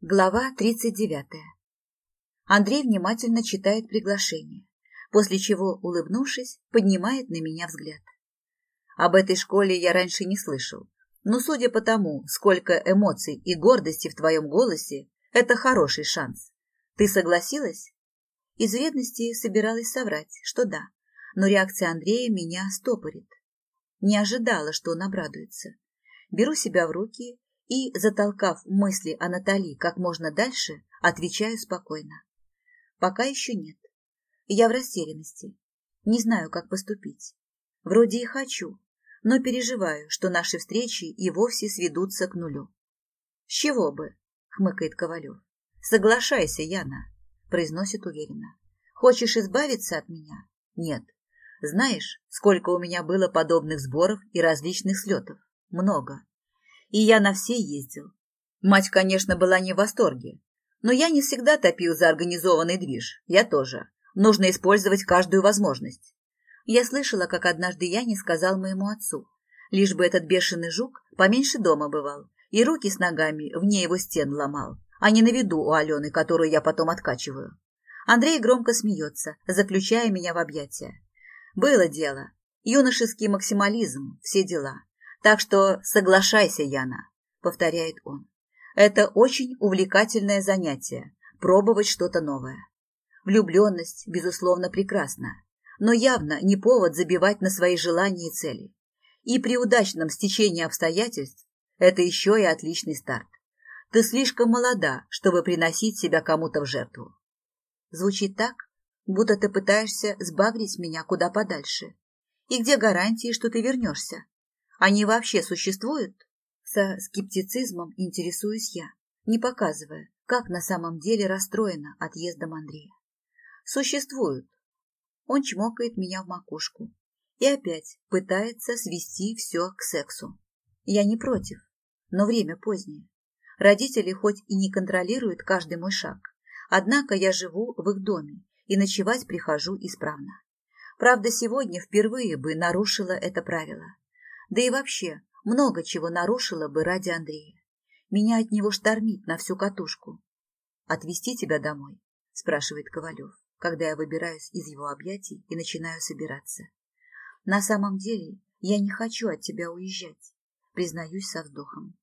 Глава 39. Андрей внимательно читает приглашение, после чего, улыбнувшись, поднимает на меня взгляд. Об этой школе я раньше не слышал, но судя по тому, сколько эмоций и гордости в твоем голосе, это хороший шанс. Ты согласилась? Из вредности собиралась соврать, что да, но реакция Андрея меня стопорит. Не ожидала, что он обрадуется. Беру себя в руки и, затолкав мысли о Натали как можно дальше, отвечаю спокойно. Пока еще нет. Я в растерянности. Не знаю, как поступить. Вроде и хочу, но переживаю, что наши встречи и вовсе сведутся к нулю. — С чего бы? — хмыкает Ковалев. — Соглашайся, Яна, — произносит уверенно. — Хочешь избавиться от меня? Нет. Знаешь, сколько у меня было подобных сборов и различных слетов? Много и я на все ездил. Мать, конечно, была не в восторге, но я не всегда топил за организованный движ, я тоже. Нужно использовать каждую возможность. Я слышала, как однажды я не сказал моему отцу, лишь бы этот бешеный жук поменьше дома бывал и руки с ногами вне его стен ломал, а не на виду у Алены, которую я потом откачиваю. Андрей громко смеется, заключая меня в объятия. Было дело. Юношеский максимализм, все дела. Так что соглашайся, Яна, повторяет он. Это очень увлекательное занятие пробовать что-то новое. Влюбленность, безусловно, прекрасна, но явно не повод забивать на свои желания и цели. И при удачном стечении обстоятельств это еще и отличный старт. Ты слишком молода, чтобы приносить себя кому-то в жертву. Звучит так, будто ты пытаешься сбагрить меня куда подальше. И где гарантии, что ты вернешься? Они вообще существуют? Со скептицизмом интересуюсь я, не показывая, как на самом деле расстроена отъездом Андрея. Существуют. Он чмокает меня в макушку и опять пытается свести все к сексу. Я не против, но время позднее. Родители хоть и не контролируют каждый мой шаг, однако я живу в их доме и ночевать прихожу исправно. Правда, сегодня впервые бы нарушила это правило. Да и вообще, много чего нарушила бы ради Андрея. Меня от него штормит на всю катушку. «Отвезти тебя домой?» – спрашивает Ковалев, когда я выбираюсь из его объятий и начинаю собираться. «На самом деле я не хочу от тебя уезжать», – признаюсь со вздохом.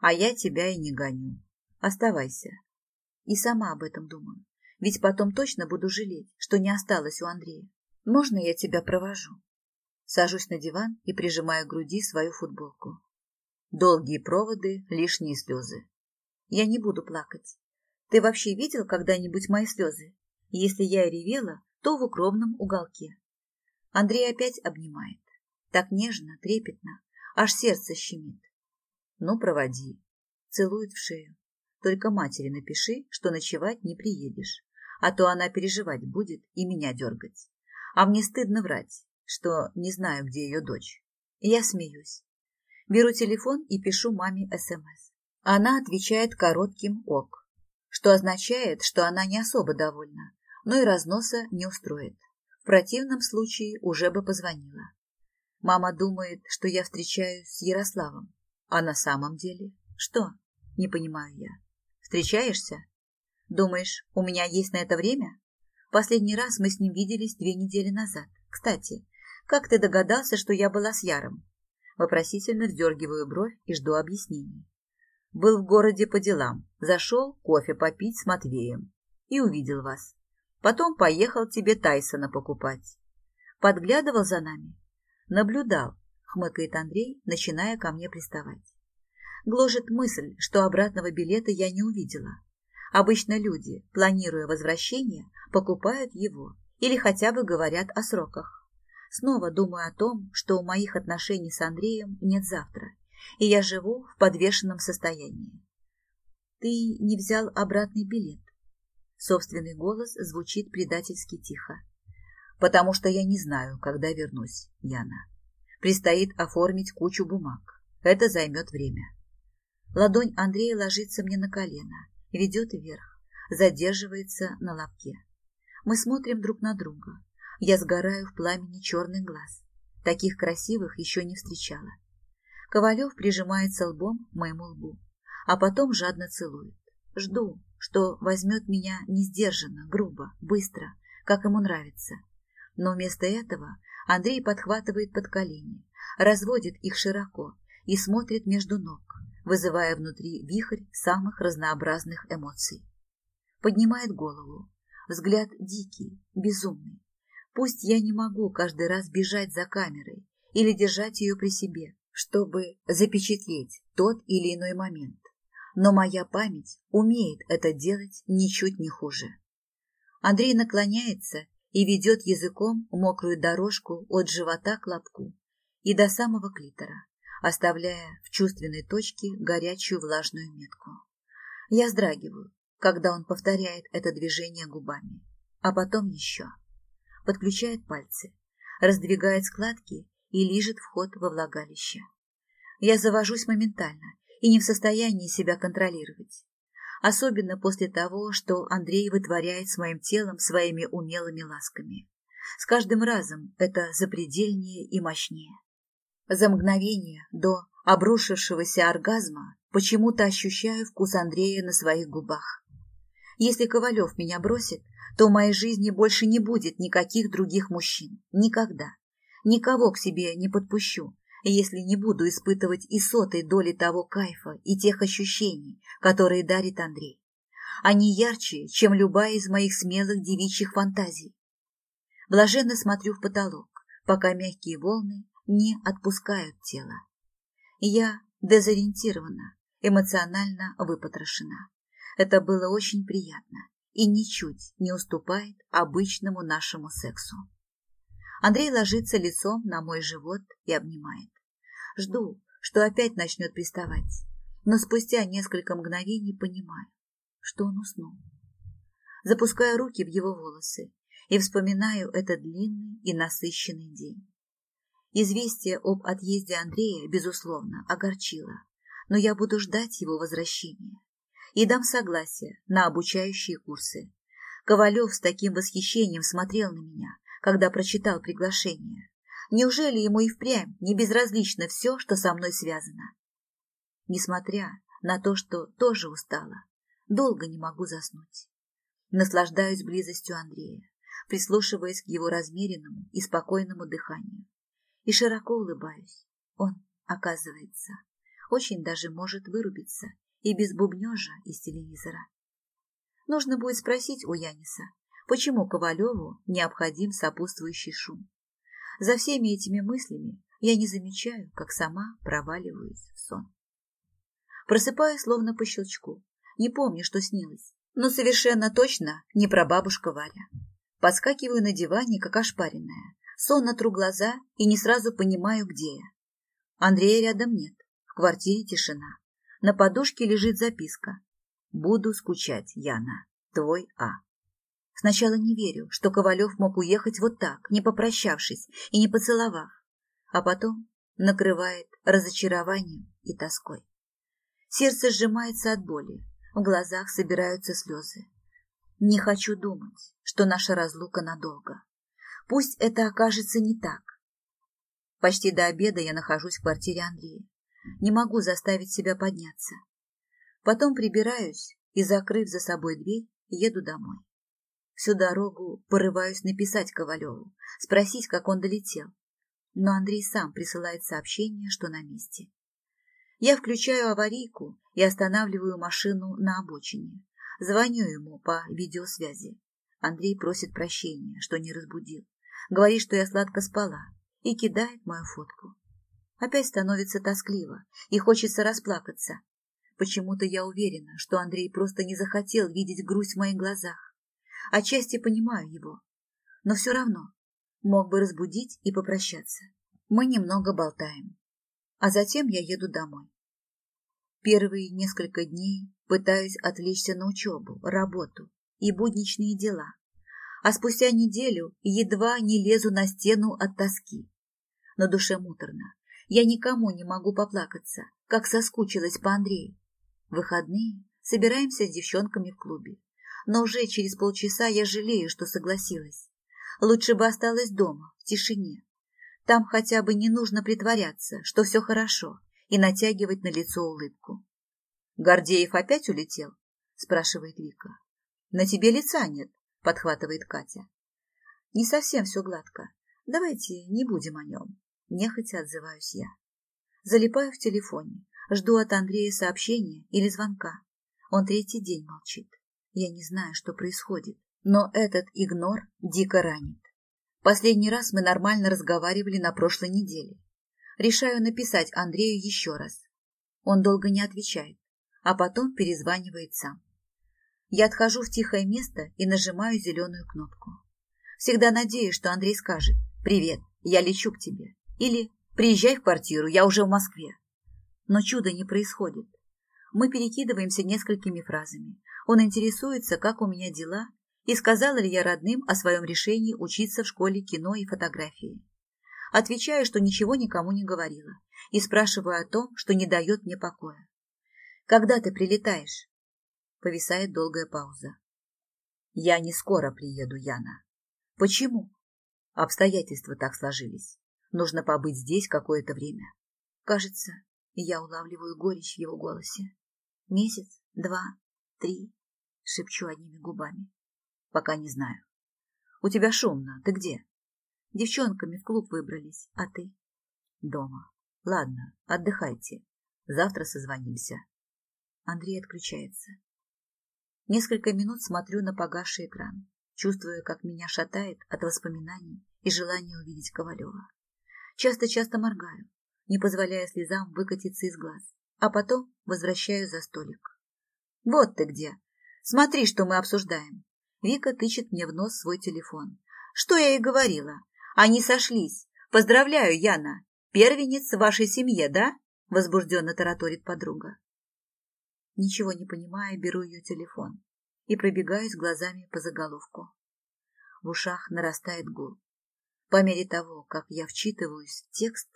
«А я тебя и не гоню. Оставайся». И сама об этом думаю, ведь потом точно буду жалеть, что не осталось у Андрея. Можно я тебя провожу? Сажусь на диван и прижимаю к груди свою футболку. Долгие проводы, лишние слезы. Я не буду плакать. Ты вообще видел когда-нибудь мои слезы? Если я и ревела, то в укромном уголке. Андрей опять обнимает. Так нежно, трепетно, аж сердце щемит. Ну, проводи. Целует в шею. Только матери напиши, что ночевать не приедешь, а то она переживать будет и меня дергать. А мне стыдно врать что не знаю, где ее дочь. Я смеюсь. Беру телефон и пишу маме СМС. Она отвечает коротким «ок», что означает, что она не особо довольна, но и разноса не устроит. В противном случае уже бы позвонила. Мама думает, что я встречаюсь с Ярославом. А на самом деле? Что? Не понимаю я. Встречаешься? Думаешь, у меня есть на это время? Последний раз мы с ним виделись две недели назад. Кстати, как ты догадался, что я была с Яром? Вопросительно вздергиваю бровь и жду объяснений. Был в городе по делам, зашел кофе попить с Матвеем и увидел вас. Потом поехал тебе Тайсона покупать. Подглядывал за нами? Наблюдал, хмыкает Андрей, начиная ко мне приставать. Гложет мысль, что обратного билета я не увидела. Обычно люди, планируя возвращение, покупают его или хотя бы говорят о сроках. Снова думаю о том, что у моих отношений с Андреем нет завтра, и я живу в подвешенном состоянии. Ты не взял обратный билет. Собственный голос звучит предательски тихо. Потому что я не знаю, когда вернусь, Яна. Предстоит оформить кучу бумаг. Это займет время. Ладонь Андрея ложится мне на колено, ведет вверх, задерживается на лобке. Мы смотрим друг на друга. Я сгораю в пламени черных глаз. Таких красивых еще не встречала. Ковалев прижимается лбом к моему лбу, а потом жадно целует. Жду, что возьмет меня не сдержанно, грубо, быстро, как ему нравится. Но вместо этого Андрей подхватывает под колени, разводит их широко и смотрит между ног, вызывая внутри вихрь самых разнообразных эмоций. Поднимает голову, взгляд дикий, безумный. Пусть я не могу каждый раз бежать за камерой или держать ее при себе, чтобы запечатлеть тот или иной момент, но моя память умеет это делать ничуть не хуже. Андрей наклоняется и ведет языком мокрую дорожку от живота к лобку и до самого клитора, оставляя в чувственной точке горячую влажную метку. Я вздрагиваю, когда он повторяет это движение губами, а потом еще. Подключает пальцы, раздвигает складки и лижет вход во влагалище. Я завожусь моментально и не в состоянии себя контролировать. Особенно после того, что Андрей вытворяет с моим телом своими умелыми ласками. С каждым разом это запредельнее и мощнее. За мгновение до обрушившегося оргазма почему-то ощущаю вкус Андрея на своих губах. Если Ковалев меня бросит, то в моей жизни больше не будет никаких других мужчин. Никогда. Никого к себе не подпущу, если не буду испытывать и сотой доли того кайфа и тех ощущений, которые дарит Андрей. Они ярче, чем любая из моих смелых девичьих фантазий. Блаженно смотрю в потолок, пока мягкие волны не отпускают тело. Я дезориентирована, эмоционально выпотрошена. Это было очень приятно и ничуть не уступает обычному нашему сексу. Андрей ложится лицом на мой живот и обнимает. Жду, что опять начнет приставать, но спустя несколько мгновений понимаю, что он уснул. Запускаю руки в его волосы и вспоминаю этот длинный и насыщенный день. Известие об отъезде Андрея, безусловно, огорчило, но я буду ждать его возвращения и дам согласие на обучающие курсы. Ковалев с таким восхищением смотрел на меня, когда прочитал приглашение. Неужели ему и впрямь не безразлично все, что со мной связано? Несмотря на то, что тоже устала, долго не могу заснуть. Наслаждаюсь близостью Андрея, прислушиваясь к его размеренному и спокойному дыханию. И широко улыбаюсь. Он, оказывается, очень даже может вырубиться и без бубнежа из телевизора. Нужно будет спросить у Яниса, почему Ковалеву необходим сопутствующий шум. За всеми этими мыслями я не замечаю, как сама проваливаюсь в сон. Просыпаюсь словно по щелчку. Не помню, что снилось, но совершенно точно не про бабушка Варя. Подскакиваю на диване, как ошпаренная. Сон тру глаза и не сразу понимаю, где я. Андрея рядом нет. В квартире тишина. На подушке лежит записка. «Буду скучать, Яна. Твой А». Сначала не верю, что Ковалев мог уехать вот так, не попрощавшись и не поцеловав, а потом накрывает разочарованием и тоской. Сердце сжимается от боли, в глазах собираются слезы. Не хочу думать, что наша разлука надолго. Пусть это окажется не так. Почти до обеда я нахожусь в квартире Андрея. Не могу заставить себя подняться. Потом прибираюсь и, закрыв за собой дверь, еду домой. Всю дорогу порываюсь написать Ковалеву, спросить, как он долетел. Но Андрей сам присылает сообщение, что на месте. Я включаю аварийку и останавливаю машину на обочине. Звоню ему по видеосвязи. Андрей просит прощения, что не разбудил. Говорит, что я сладко спала, и кидает мою фотку. Опять становится тоскливо и хочется расплакаться. Почему-то я уверена, что Андрей просто не захотел видеть грусть в моих глазах. Отчасти понимаю его, но все равно мог бы разбудить и попрощаться. Мы немного болтаем, а затем я еду домой. Первые несколько дней пытаюсь отвлечься на учебу, работу и будничные дела, а спустя неделю едва не лезу на стену от тоски. На душе муторно, я никому не могу поплакаться, как соскучилась по Андрею. В выходные собираемся с девчонками в клубе. Но уже через полчаса я жалею, что согласилась. Лучше бы осталась дома, в тишине. Там хотя бы не нужно притворяться, что все хорошо, и натягивать на лицо улыбку. Гордеев опять улетел? спрашивает Вика. На тебе лица нет, подхватывает Катя. Не совсем все гладко. Давайте не будем о нем. Нехотя отзываюсь я. Залипаю в телефоне, жду от Андрея сообщения или звонка. Он третий день молчит. Я не знаю, что происходит, но этот игнор дико ранит. Последний раз мы нормально разговаривали на прошлой неделе. Решаю написать Андрею еще раз. Он долго не отвечает, а потом перезванивает сам. Я отхожу в тихое место и нажимаю зеленую кнопку. Всегда надеюсь, что Андрей скажет «Привет, я лечу к тебе» или «Приезжай в квартиру, я уже в Москве». Но чуда не происходит. Мы перекидываемся несколькими фразами. Он интересуется, как у меня дела, и сказала ли я родным о своем решении учиться в школе кино и фотографии. Отвечаю, что ничего никому не говорила, и спрашиваю о том, что не дает мне покоя. «Когда ты прилетаешь?» Повисает долгая пауза. «Я не скоро приеду, Яна». «Почему?» Обстоятельства так сложились. Нужно побыть здесь какое-то время. Кажется, я улавливаю горечь в его голосе. Месяц, два, три, шепчу одними губами. Пока не знаю. У тебя шумно. Ты где? Девчонками в клуб выбрались. А ты? Дома. Ладно, отдыхайте. Завтра созвонимся. Андрей отключается. Несколько минут смотрю на погасший экран, чувствуя, как меня шатает от воспоминаний и желания увидеть Ковалева. Часто-часто моргаю, не позволяя слезам выкатиться из глаз, а потом возвращаю за столик. «Вот ты где! Смотри, что мы обсуждаем!» Вика тычет мне в нос свой телефон. «Что я ей говорила? Они сошлись! Поздравляю, Яна! Первенец в вашей семье, да?» Возбужденно тараторит подруга. Ничего не понимая, беру ее телефон и пробегаюсь глазами по заголовку. В ушах нарастает гул. По мере того, как я вчитываюсь в текст,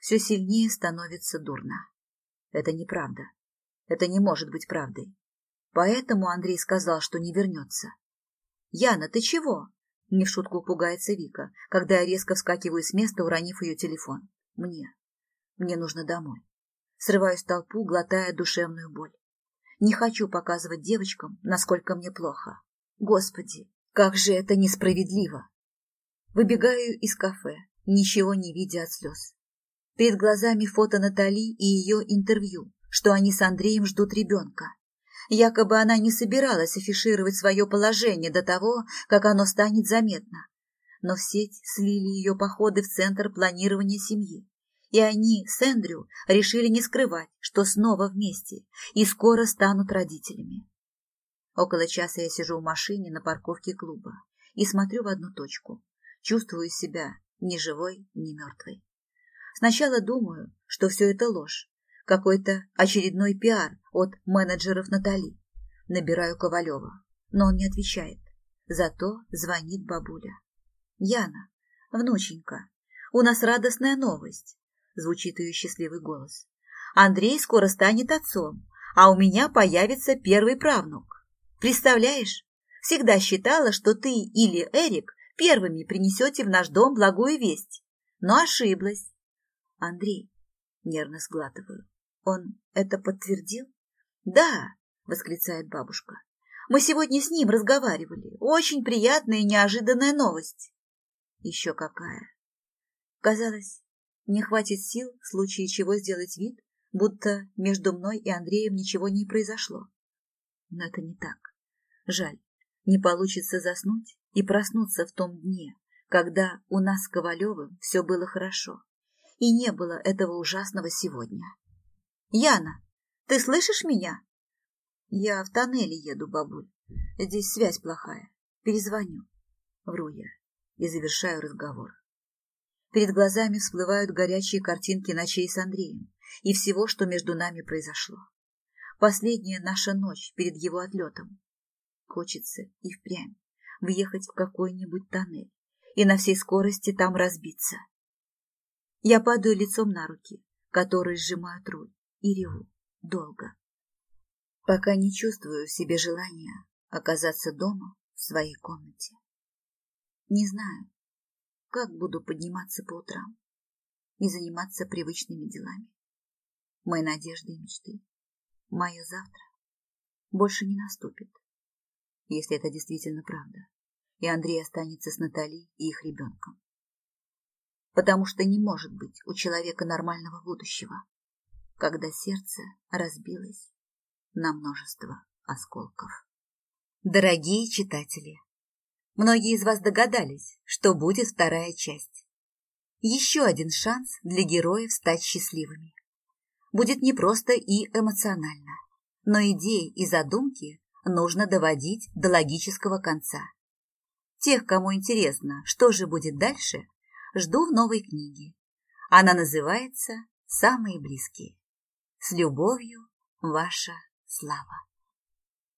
все сильнее становится дурно. Это неправда. Это не может быть правдой. Поэтому Андрей сказал, что не вернется. «Яна, ты чего?» Не в шутку пугается Вика, когда я резко вскакиваю с места, уронив ее телефон. «Мне. Мне нужно домой». Срываюсь в толпу, глотая душевную боль. Не хочу показывать девочкам, насколько мне плохо. Господи, как же это несправедливо! Выбегаю из кафе, ничего не видя от слез. Перед глазами фото Натали и ее интервью, что они с Андреем ждут ребенка. Якобы она не собиралась афишировать свое положение до того, как оно станет заметно. Но в сеть слили ее походы в центр планирования семьи и они с Эндрю решили не скрывать, что снова вместе и скоро станут родителями. Около часа я сижу в машине на парковке клуба и смотрю в одну точку. Чувствую себя ни живой, ни мертвой. Сначала думаю, что все это ложь, какой-то очередной пиар от менеджеров Натали. Набираю Ковалева, но он не отвечает. Зато звонит бабуля. Яна, внученька, у нас радостная новость звучит ее счастливый голос. Андрей скоро станет отцом, а у меня появится первый правнук. Представляешь? Всегда считала, что ты или Эрик первыми принесете в наш дом благую весть. Но ошиблась. Андрей, нервно сглатываю. Он это подтвердил? Да, восклицает бабушка. Мы сегодня с ним разговаривали. Очень приятная и неожиданная новость. Еще какая. Казалось, мне хватит сил в случае чего сделать вид, будто между мной и Андреем ничего не произошло. Но это не так. Жаль, не получится заснуть и проснуться в том дне, когда у нас с Ковалевым все было хорошо, и не было этого ужасного сегодня. «Яна, ты слышишь меня?» «Я в тоннеле еду, бабуль. Здесь связь плохая. Перезвоню». Вру я и завершаю разговор. Перед глазами всплывают горячие картинки ночей с Андреем и всего, что между нами произошло. Последняя наша ночь перед его отлетом. Хочется и впрямь въехать в какой-нибудь тоннель и на всей скорости там разбиться. Я падаю лицом на руки, которые сжимают руль, и реву долго, пока не чувствую в себе желания оказаться дома в своей комнате. Не знаю, как буду подниматься по утрам и заниматься привычными делами. Мои надежды и мечты, мое завтра. больше не наступит. Если это действительно правда, и Андрей останется с Натали и их ребенком. Потому что не может быть у человека нормального будущего, когда сердце разбилось на множество осколков. Дорогие читатели, многие из вас догадались, что будет вторая часть. Еще один шанс для героев стать счастливыми. Будет не просто и эмоционально, но идеи и задумки нужно доводить до логического конца. Тех, кому интересно, что же будет дальше, жду в новой книге. Она называется «Самые близкие». С любовью, ваша Слава.